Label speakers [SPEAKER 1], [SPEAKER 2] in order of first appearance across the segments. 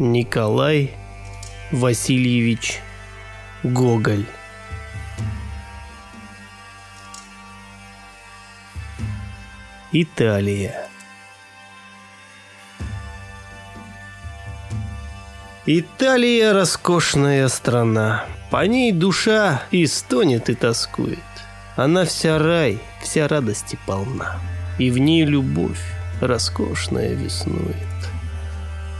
[SPEAKER 1] Николай Васильевич Гоголь. Италия. Италия – роскошная страна. По ней душа и стонет, и тоскует. Она вся рай, вся радости полна. И в ней любовь роскошная веснует.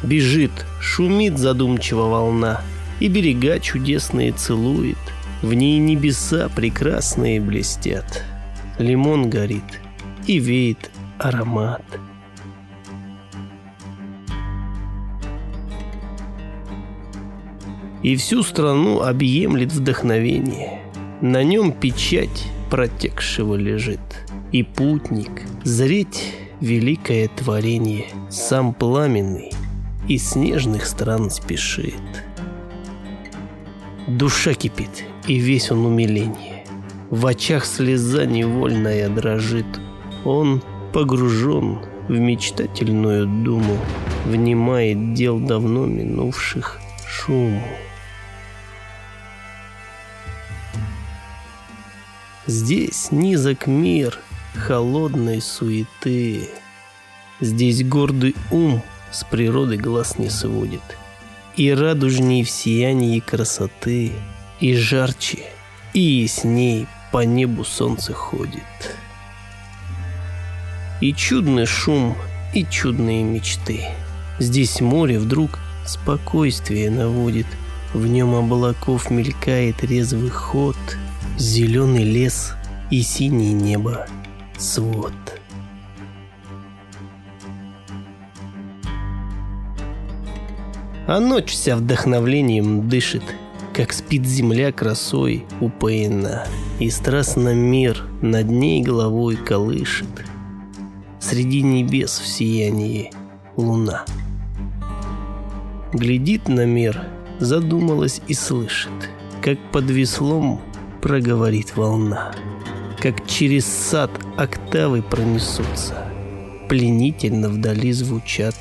[SPEAKER 1] Бежит, шумит задумчиво волна, И берега чудесные целует. В ней небеса прекрасные блестят. Лимон горит, и веет аромат. И всю страну объемлет вдохновение. На нем печать протекшего лежит. И путник зреть великое творение, сам пламенный из снежных стран спешит. Душа кипит, и весь он умиление. В очах слеза невольная дрожит. Он погружен в мечтательную думу, Внимает дел давно минувших шуму. Здесь низок мир холодной суеты. Здесь гордый ум с природы глаз не сводит. И радужней в сиянии красоты, и жарче, и ясней по небу солнце ходит. И чудный шум, и чудные мечты. Здесь море вдруг спокойствие наводит. В нем облаков мелькает резвый ход, Зеленый лес и синее небо, свод. А ночь вся вдохновлением дышит, Как спит земля красой упоена, И страстно мир над ней головой колышет — Среди небес в сиянии луна. Глядит на мир, задумалась и слышит, как под веслом проговорит волна, как через сад октавы пронесутся, пленительно вдали звучат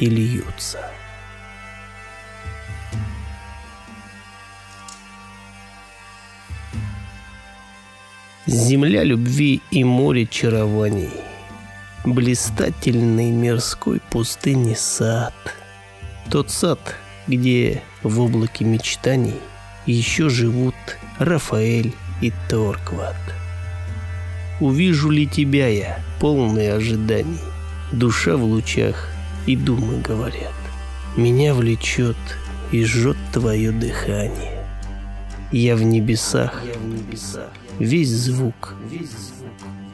[SPEAKER 1] и льются. Земля любви и море чарований — блистательный мирской пустыни сад. Тот сад, где в облаке мечтаний еще живут Рафаэль и Торкват. Увижу ли тебя я, полный ожиданий, душа в лучах и думы говорят. Меня влечет и жжет твое дыхание. Я в небесах, весь звук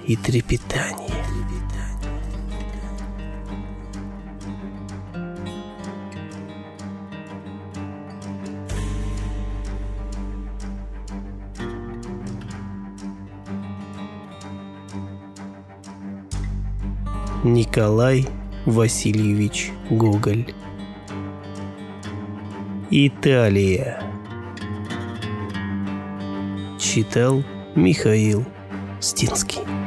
[SPEAKER 1] и трепетание. Николай Васильевич Гоголь. Италия. Читал Михаил Стинский.